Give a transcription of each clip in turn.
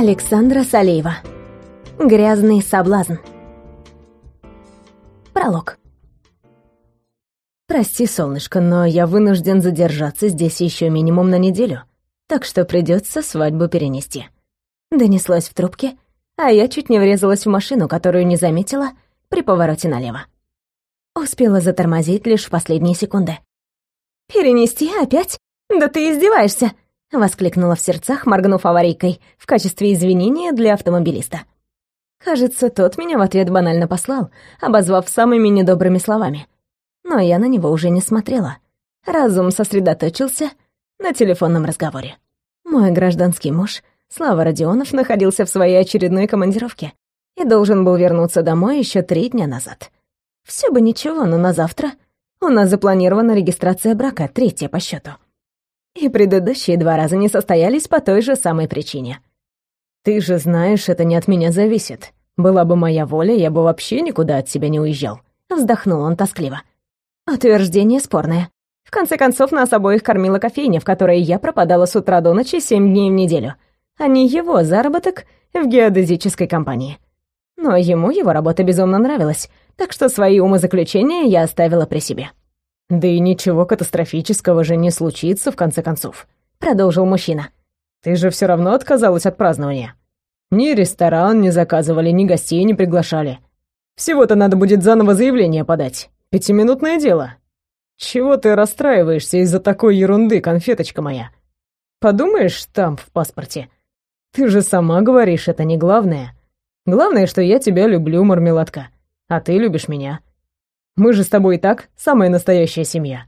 Александра Салеева. Грязный соблазн. Пролог. «Прости, солнышко, но я вынужден задержаться здесь еще минимум на неделю, так что придется свадьбу перенести». Донеслась в трубке, а я чуть не врезалась в машину, которую не заметила при повороте налево. Успела затормозить лишь в последние секунды. «Перенести опять? Да ты издеваешься!» — воскликнула в сердцах, моргнув аварийкой в качестве извинения для автомобилиста. Кажется, тот меня в ответ банально послал, обозвав самыми недобрыми словами. Но я на него уже не смотрела. Разум сосредоточился на телефонном разговоре. Мой гражданский муж, Слава Родионов, находился в своей очередной командировке и должен был вернуться домой еще три дня назад. Все бы ничего, но на завтра у нас запланирована регистрация брака, третья по счету и предыдущие два раза не состоялись по той же самой причине. Ты же знаешь, это не от меня зависит. Была бы моя воля, я бы вообще никуда от тебя не уезжал. Вздохнул он тоскливо. Утверждение спорное. В конце концов, нас обоих кормила кофейня, в которой я пропадала с утра до ночи семь дней в неделю, а не его заработок в геодезической компании. Но ему его работа безумно нравилась, так что свои умозаключения я оставила при себе. «Да и ничего катастрофического же не случится, в конце концов», — продолжил мужчина. «Ты же все равно отказалась от празднования. Ни ресторан не заказывали, ни гостей не приглашали. Всего-то надо будет заново заявление подать. Пятиминутное дело. Чего ты расстраиваешься из-за такой ерунды, конфеточка моя? Подумаешь, штамп в паспорте. Ты же сама говоришь, это не главное. Главное, что я тебя люблю, мармеладка, а ты любишь меня. Мы же с тобой и так самая настоящая семья.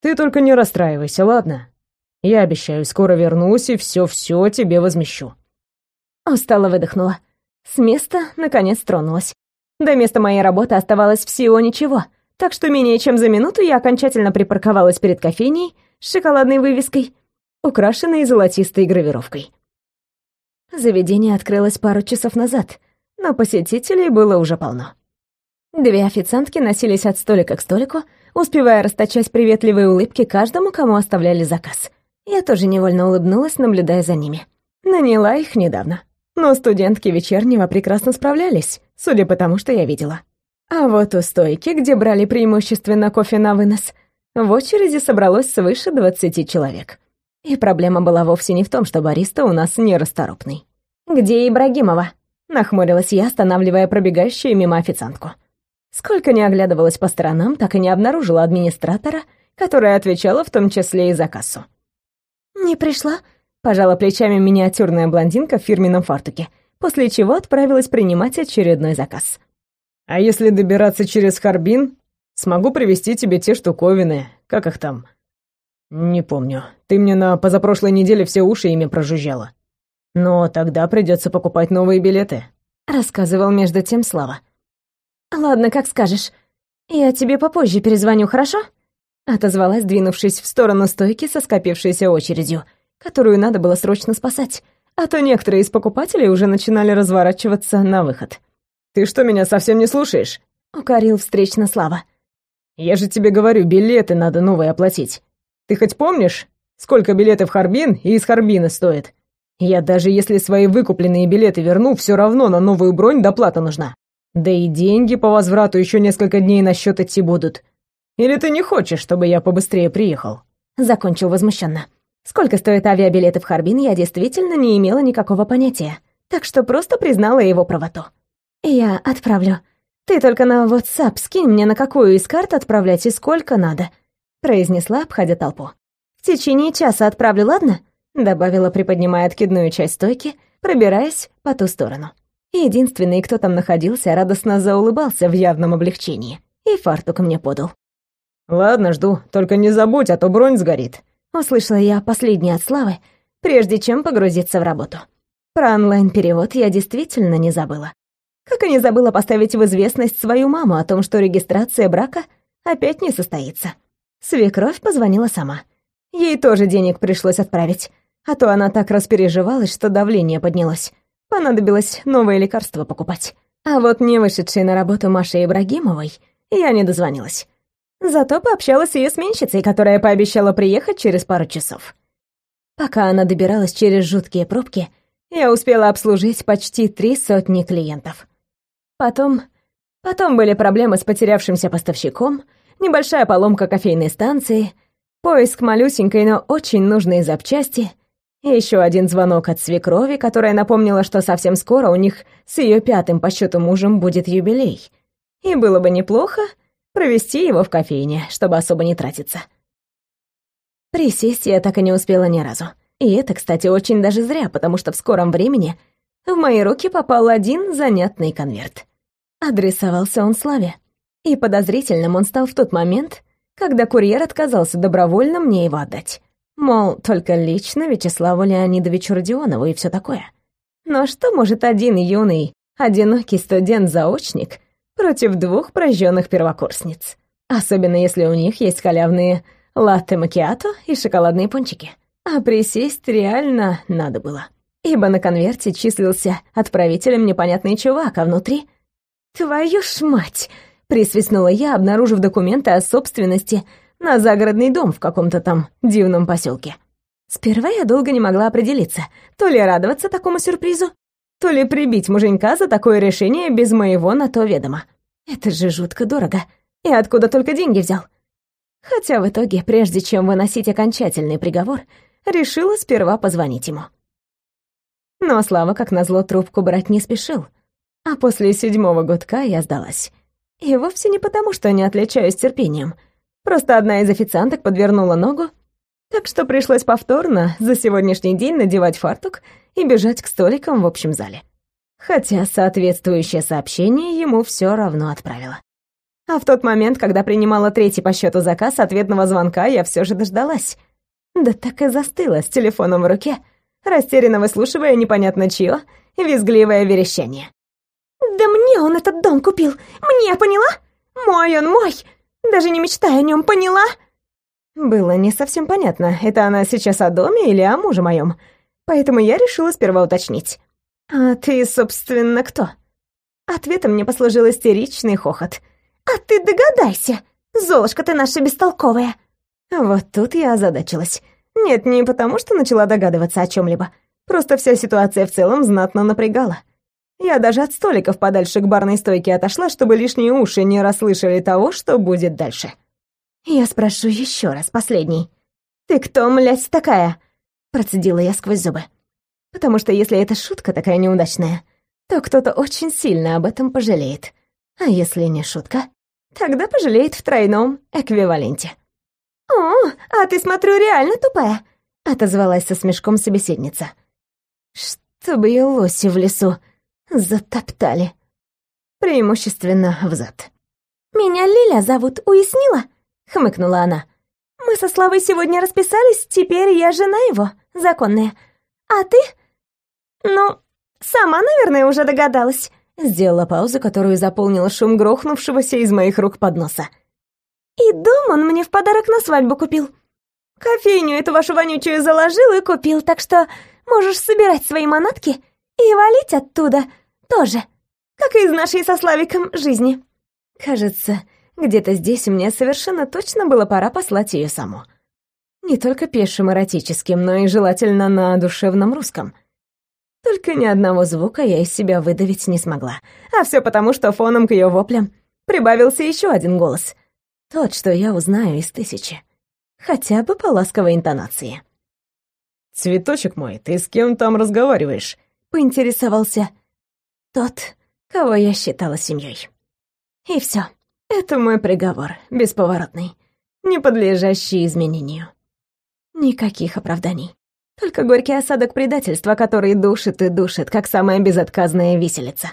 Ты только не расстраивайся, ладно? Я обещаю, скоро вернусь и все-все тебе возмещу». Устало выдохнула. С места, наконец, тронулась. До места моей работы оставалось всего ничего, так что менее чем за минуту я окончательно припарковалась перед кофейней с шоколадной вывеской, украшенной золотистой гравировкой. Заведение открылось пару часов назад, но посетителей было уже полно. Две официантки носились от столика к столику, успевая расточать приветливые улыбки каждому, кому оставляли заказ. Я тоже невольно улыбнулась, наблюдая за ними. Наняла их недавно. Но студентки вечернего прекрасно справлялись, судя по тому, что я видела. А вот у стойки, где брали преимущественно кофе на вынос, в очереди собралось свыше двадцати человек. И проблема была вовсе не в том, что бариста у нас нерасторопный. «Где Ибрагимова?» — нахмурилась я, останавливая пробегающую мимо официантку. Сколько не оглядывалась по сторонам, так и не обнаружила администратора, которая отвечала в том числе и за кассу. «Не пришла?» — пожала плечами миниатюрная блондинка в фирменном фартуке, после чего отправилась принимать очередной заказ. «А если добираться через Харбин, смогу привезти тебе те штуковины, как их там?» «Не помню. Ты мне на позапрошлой неделе все уши ими прожужжала. Но тогда придется покупать новые билеты», — рассказывал между тем Слава. «Ладно, как скажешь. Я тебе попозже перезвоню, хорошо?» Отозвалась, двинувшись в сторону стойки со скопившейся очередью, которую надо было срочно спасать, а то некоторые из покупателей уже начинали разворачиваться на выход. «Ты что, меня совсем не слушаешь?» — укорил встречно Слава. «Я же тебе говорю, билеты надо новые оплатить. Ты хоть помнишь, сколько билеты в Харбин и из Харбина стоят? Я даже если свои выкупленные билеты верну, все равно на новую бронь доплата нужна. Да и деньги по возврату еще несколько дней на счет идти будут. Или ты не хочешь, чтобы я побыстрее приехал?» Закончил возмущенно. Сколько стоят авиабилеты в Харбин, я действительно не имела никакого понятия, так что просто признала его правоту. «Я отправлю. Ты только на WhatsApp скинь мне, на какую из карт отправлять и сколько надо», произнесла, обходя толпу. «В течение часа отправлю, ладно?» добавила, приподнимая откидную часть стойки, пробираясь по ту сторону. Единственный, кто там находился, радостно заулыбался в явном облегчении. И фартук мне подал. «Ладно, жду. Только не забудь, а то бронь сгорит». Услышала я последнее от Славы, прежде чем погрузиться в работу. Про онлайн-перевод я действительно не забыла. Как и не забыла поставить в известность свою маму о том, что регистрация брака опять не состоится. Свекровь позвонила сама. Ей тоже денег пришлось отправить, а то она так распереживалась, что давление поднялось. Понадобилось новое лекарство покупать. А вот не вышедшей на работу Маше Ибрагимовой я не дозвонилась. Зато пообщалась с ее сменщицей, которая пообещала приехать через пару часов. Пока она добиралась через жуткие пробки, я успела обслужить почти три сотни клиентов. Потом... Потом были проблемы с потерявшимся поставщиком, небольшая поломка кофейной станции, поиск малюсенькой, но очень нужной запчасти, еще один звонок от свекрови, которая напомнила, что совсем скоро у них с ее пятым по счету мужем будет юбилей. И было бы неплохо провести его в кофейне, чтобы особо не тратиться. Присесть я так и не успела ни разу. И это, кстати, очень даже зря, потому что в скором времени в мои руки попал один занятный конверт. Адресовался он Славе. И подозрительным он стал в тот момент, когда курьер отказался добровольно мне его отдать. Мол, только лично Вячеславу Леонидовичу Родионову и все такое. Но что может один юный, одинокий студент-заочник против двух прожженных первокурсниц? Особенно если у них есть халявные латте-макиато и шоколадные пончики. А присесть реально надо было. Ибо на конверте числился отправителем непонятный чувак, а внутри... «Твою ж мать!» — присвистнула я, обнаружив документы о собственности на загородный дом в каком-то там дивном поселке. Сперва я долго не могла определиться, то ли радоваться такому сюрпризу, то ли прибить муженька за такое решение без моего на то ведома. Это же жутко дорого. И откуда только деньги взял? Хотя в итоге, прежде чем выносить окончательный приговор, решила сперва позвонить ему. Но Слава, как назло, трубку брать не спешил. А после седьмого гудка я сдалась. И вовсе не потому, что не отличаюсь терпением. Просто одна из официанток подвернула ногу, так что пришлось повторно за сегодняшний день надевать фартук и бежать к столикам в общем зале. Хотя соответствующее сообщение ему все равно отправила. А в тот момент, когда принимала третий по счету заказ ответного звонка, я все же дождалась. Да так и застыла с телефоном в руке, растерянно выслушивая непонятно чье визгливое верещание. «Да мне он этот дом купил! Мне, поняла? Мой он мой! Даже не мечтай о нем, поняла?» Было не совсем понятно, это она сейчас о доме или о муже моем, поэтому я решила сперва уточнить. «А ты, собственно, кто?» Ответом мне послужил истеричный хохот. «А ты догадайся, Золушка ты наша бестолковая!» Вот тут я озадачилась. Нет, не потому, что начала догадываться о чем либо Просто вся ситуация в целом знатно напрягала. Я даже от столиков подальше к барной стойке отошла, чтобы лишние уши не расслышали того, что будет дальше. «Я спрошу еще раз, последний. Ты кто, млядь, такая?» Процедила я сквозь зубы. «Потому что если это шутка такая неудачная, то кто-то очень сильно об этом пожалеет. А если не шутка, тогда пожалеет в тройном эквиваленте. «О, а ты, смотрю, реально тупая!» — отозвалась со смешком собеседница. «Чтобы ее лоси в лесу затоптали. Преимущественно взад». «Меня Лиля зовут, уяснила?» — хмыкнула она. «Мы со Славой сегодня расписались, теперь я жена его, законная. А ты? Ну, сама, наверное, уже догадалась. Сделала паузу, которую заполнила шум грохнувшегося из моих рук подноса. «И дом он мне в подарок на свадьбу купил. Кофейню эту вашу вонючую заложил и купил, так что можешь собирать свои манатки и валить оттуда тоже, как и из нашей со Славиком жизни». Кажется, где-то здесь мне совершенно точно было пора послать ее саму. Не только пешим эротическим, но и желательно на душевном русском — только ни одного звука я из себя выдавить не смогла. А все потому, что фоном к ее воплям прибавился еще один голос. Тот, что я узнаю из тысячи. Хотя бы по ласковой интонации. «Цветочек мой, ты с кем там разговариваешь?» — поинтересовался тот, кого я считала семьей. И все. Это мой приговор, бесповоротный, не подлежащий изменению. Никаких оправданий. Только горький осадок предательства, который душит и душит, как самая безотказная виселица.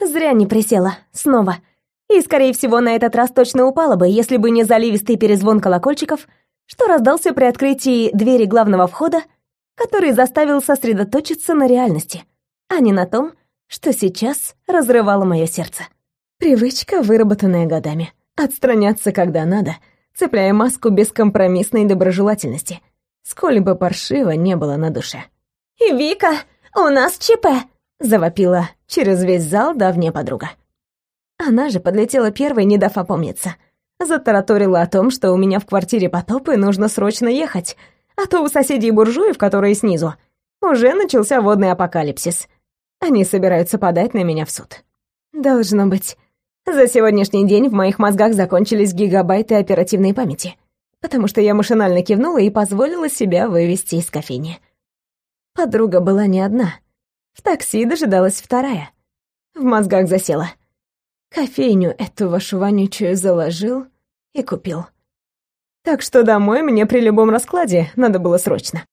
Зря не присела. Снова. И, скорее всего, на этот раз точно упала бы, если бы не заливистый перезвон колокольчиков, что раздался при открытии двери главного входа, который заставил сосредоточиться на реальности, а не на том, что сейчас разрывало мое сердце. Привычка, выработанная годами. Отстраняться, когда надо, цепляя маску бескомпромиссной доброжелательности — сколь бы паршиво не было на душе. «Вика, у нас ЧП!» — завопила через весь зал давняя подруга. Она же подлетела первой, не дав опомниться. Затараторила о том, что у меня в квартире потоп и нужно срочно ехать, а то у соседей буржуев, которые снизу, Уже начался водный апокалипсис. Они собираются подать на меня в суд. Должно быть. За сегодняшний день в моих мозгах закончились гигабайты оперативной памяти, потому что я машинально кивнула и позволила себя вывести из кофейни. Подруга была не одна. В такси дожидалась вторая. В мозгах засела. Кофейню эту вашу вонючую заложил и купил. Так что домой мне при любом раскладе надо было срочно.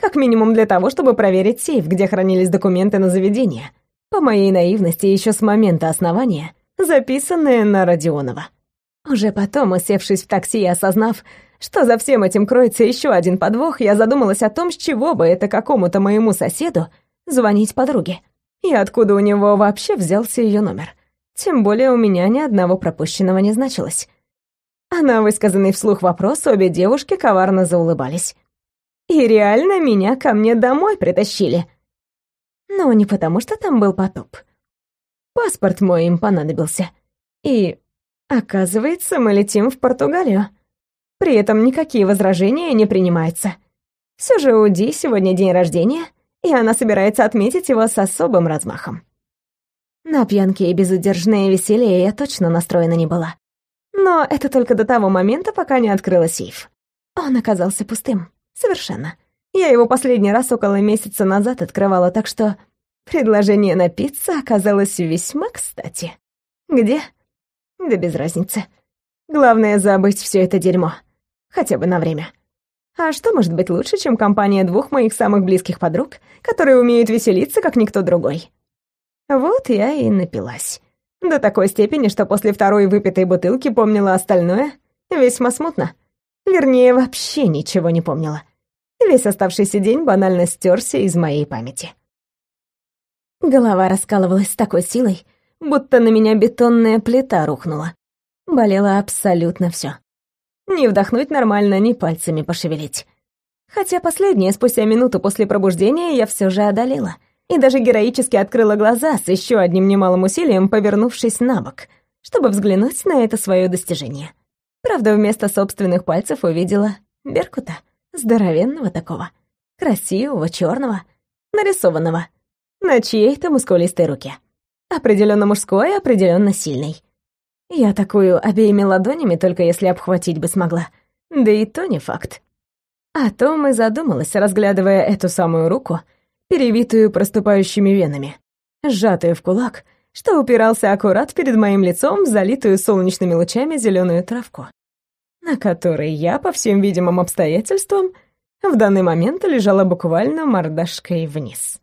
Как минимум для того, чтобы проверить сейф, где хранились документы на заведение. По моей наивности, еще с момента основания, записанные на Родионова. Уже потом, усевшись в такси и осознав, что за всем этим кроется еще один подвох, я задумалась о том, с чего бы это какому-то моему соседу звонить подруге. И откуда у него вообще взялся ее номер. Тем более у меня ни одного пропущенного не значилось. А на высказанный вслух вопрос обе девушки коварно заулыбались. И реально меня ко мне домой притащили. Но не потому, что там был потоп. Паспорт мой им понадобился. И, оказывается, мы летим в Португалию. При этом никакие возражения не принимаются. Все же у Ди сегодня день рождения, и она собирается отметить его с особым размахом. На пьянке и безудержное веселье я точно настроена не была. Но это только до того момента, пока не открыла сейф. Он оказался пустым. Совершенно. Я его последний раз около месяца назад открывала, так что предложение напиться оказалось весьма кстати. Где? Да без разницы. Главное забыть все это дерьмо. Хотя бы на время. А что может быть лучше, чем компания двух моих самых близких подруг, которые умеют веселиться, как никто другой? Вот я и напилась. До такой степени, что после второй выпитой бутылки помнила остальное весьма смутно. Вернее, вообще ничего не помнила. Весь оставшийся день банально стерся из моей памяти. Голова раскалывалась с такой силой, будто на меня бетонная плита рухнула. Болело абсолютно все. Не вдохнуть нормально, ни пальцами пошевелить. Хотя последнее, спустя минуту после пробуждения, я все же одолела — и даже героически открыла глаза с еще одним немалым усилием, повернувшись на бок, чтобы взглянуть на это свое достижение. Правда, вместо собственных пальцев увидела Беркута, здоровенного такого, красивого, черного, нарисованного, на чьей-то мускулистой руке. Определенно мужской, определенно сильный. Я такую обеими ладонями только если обхватить бы смогла. Да и то не факт. О том и задумалась, разглядывая эту самую руку — перевитую проступающими венами, сжатую в кулак, что упирался аккурат перед моим лицом в залитую солнечными лучами зеленую травку, на которой я, по всем видимым обстоятельствам, в данный момент лежала буквально мордашкой вниз.